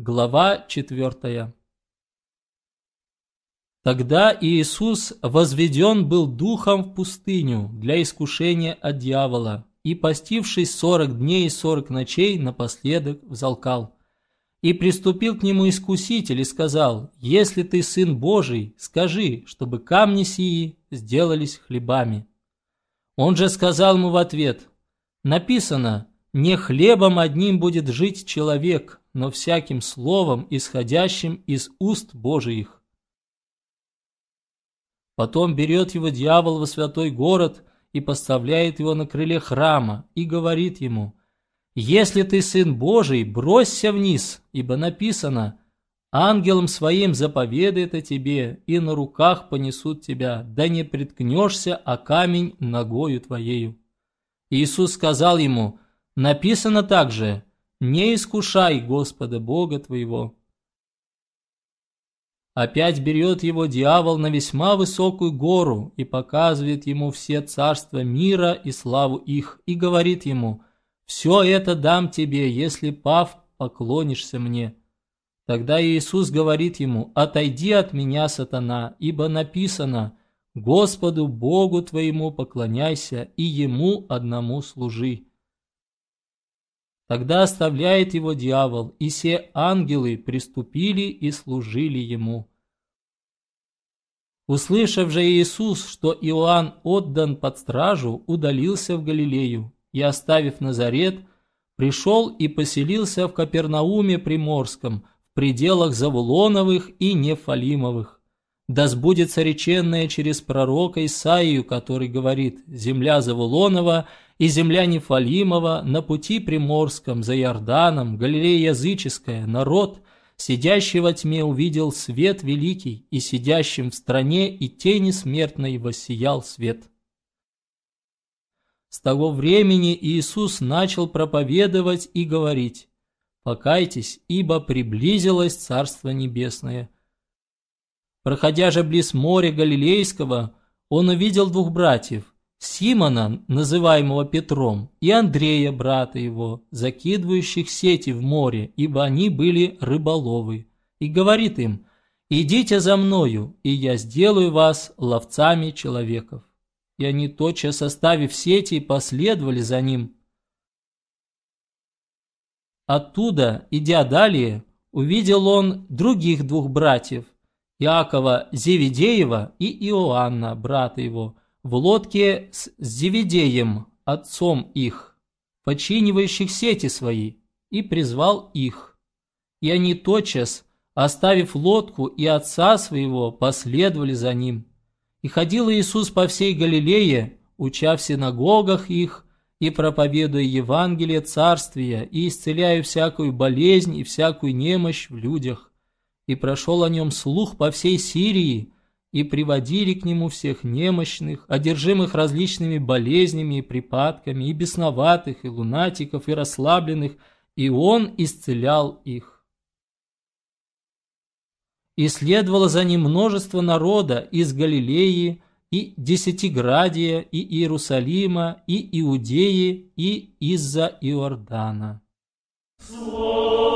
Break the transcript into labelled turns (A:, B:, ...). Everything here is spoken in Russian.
A: Глава 4 Тогда Иисус возведен был духом в пустыню для искушения от дьявола, и, постившись сорок дней и сорок ночей, напоследок взалкал. И приступил к нему искуситель и сказал, «Если ты сын Божий, скажи, чтобы камни сии сделались хлебами». Он же сказал ему в ответ, «Написано, не хлебом одним будет жить человек, но всяким словом, исходящим из уст Божиих. Потом берет его дьявол во святой город и поставляет его на крыле храма и говорит ему, «Если ты сын Божий, бросься вниз, ибо написано, ангелом своим заповедает о тебе, и на руках понесут тебя, да не приткнешься, а камень ногою твоею». Иисус сказал ему, написано также, не искушай Господа Бога твоего. Опять берет его дьявол на весьма высокую гору и показывает ему все царства мира и славу их, и говорит ему, «Все это дам тебе, если, пав, поклонишься мне». Тогда Иисус говорит ему, «Отойди от меня, сатана, ибо написано, Господу Богу твоему поклоняйся и Ему одному служи». Тогда оставляет его дьявол, и все ангелы приступили и служили ему. Услышав же Иисус, что Иоанн отдан под стражу, удалился в Галилею и, оставив Назарет, пришел и поселился в Капернауме Приморском, в пределах Завулоновых и Нефалимовых. Да сбудется реченное через пророка Исаию, который говорит «Земля Завулонова – и земля Нефалимова на пути приморском, за Иорданом, Галилея языческая, народ, сидящий во тьме, увидел свет великий, и сидящим в стране и тени смертной воссиял свет. С того времени Иисус начал проповедовать и говорить, «Покайтесь, ибо приблизилось Царство Небесное». Проходя же близ моря Галилейского, он увидел двух братьев – Симона, называемого Петром, и Андрея, брата его, закидывающих сети в море, ибо они были рыболовы, и говорит им, «Идите за мною, и я сделаю вас ловцами человеков». И они, тотчас оставив сети, последовали за ним. Оттуда, идя далее, увидел он других двух братьев, Иакова Зеведеева и Иоанна, брата его, в лодке с Зеведеем, отцом их, починивающих сети свои, и призвал их. И они тотчас, оставив лодку и отца своего, последовали за ним. И ходил Иисус по всей Галилее, уча в синагогах их, и проповедуя Евангелие Царствия, и исцеляя всякую болезнь и всякую немощь в людях. И прошел о нем слух по всей Сирии, и приводили к нему всех немощных, одержимых различными болезнями и припадками, и бесноватых, и лунатиков, и расслабленных, и он исцелял их. И следовало за ним множество народа из Галилеи, и Десятиградия, и Иерусалима, и Иудеи, и из-за Иордана. Слово